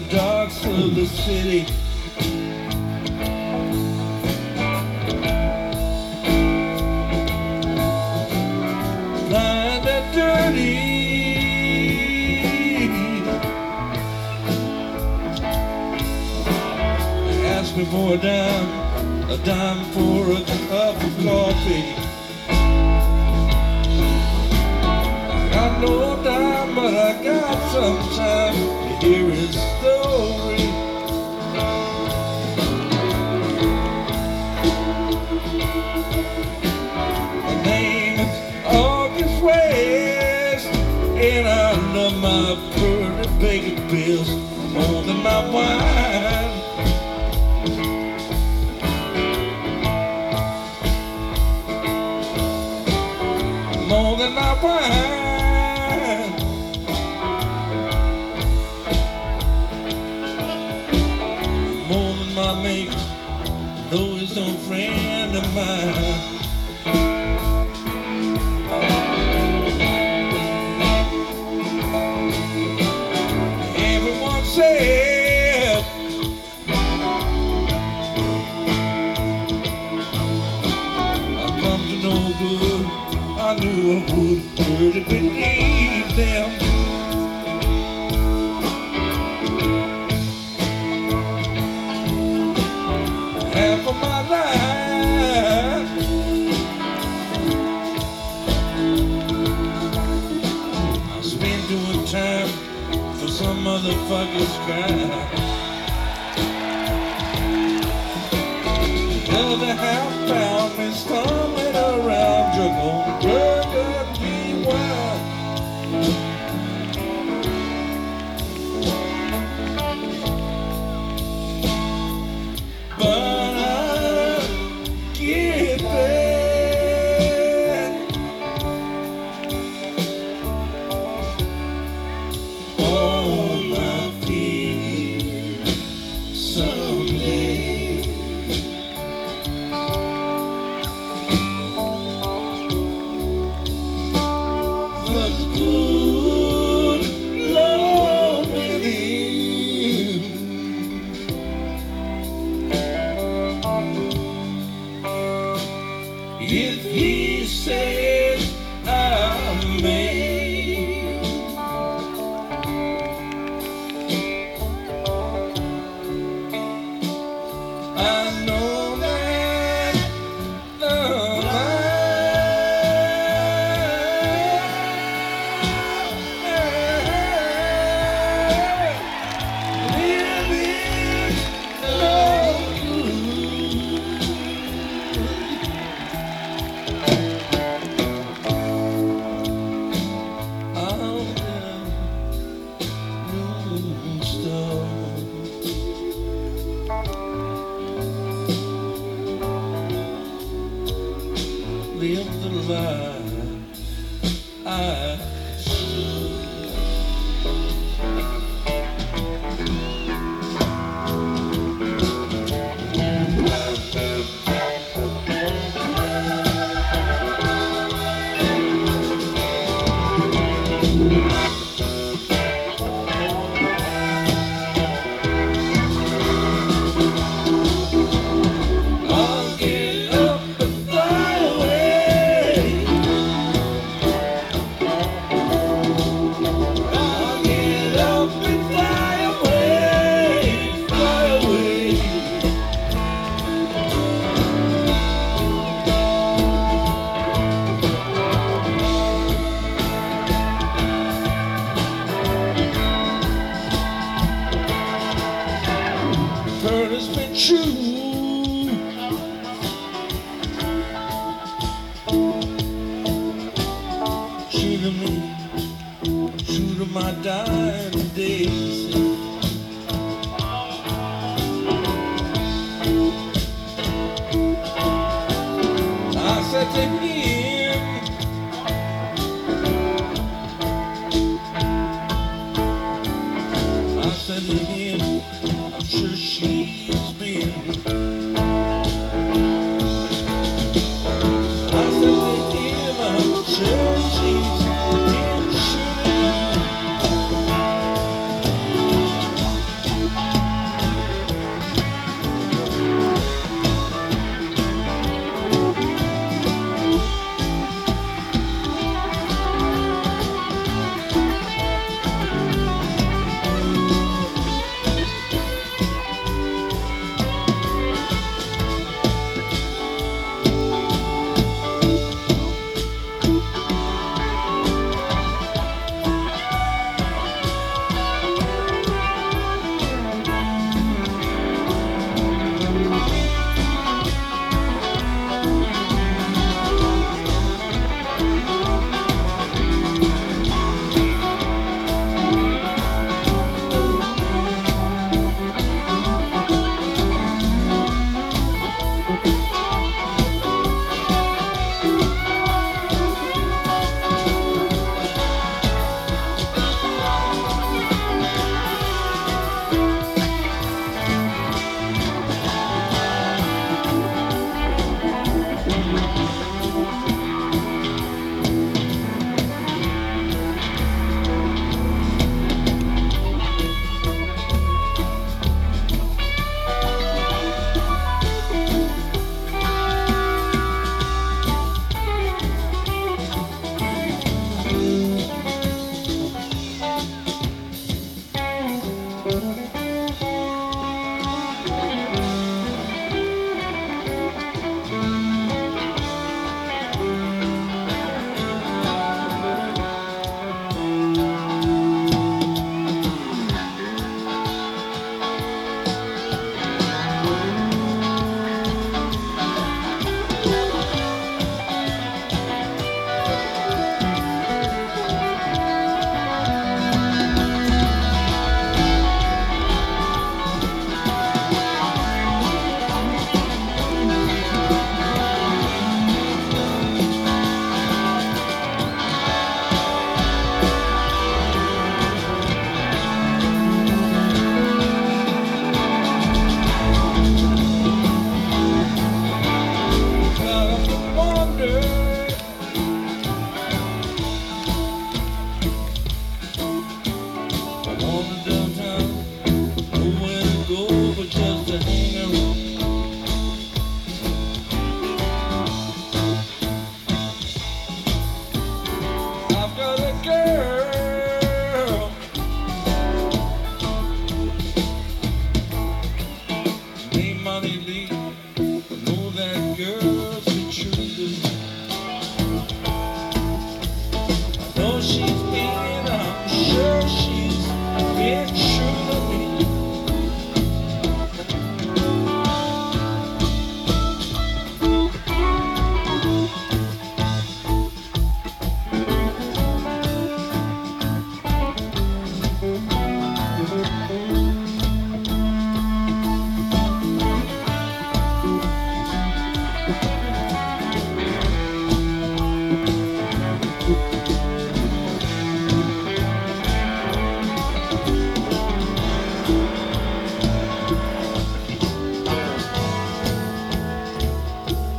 the docks of the city. Blind and dirty. Ask me for a dime, a dime for a cup of coffee. I got no dime, but I got some bills more than my wine. More than my wine. More than my mate, though he's no friend of mine. Come to no good. I knew I would really believe them. Half of my life. I spent doing time for some motherfucker's crime. The other half stumbling around, drunk on If he says I know The life I Heard it's been true. True to me, true to my dying days. I said to him,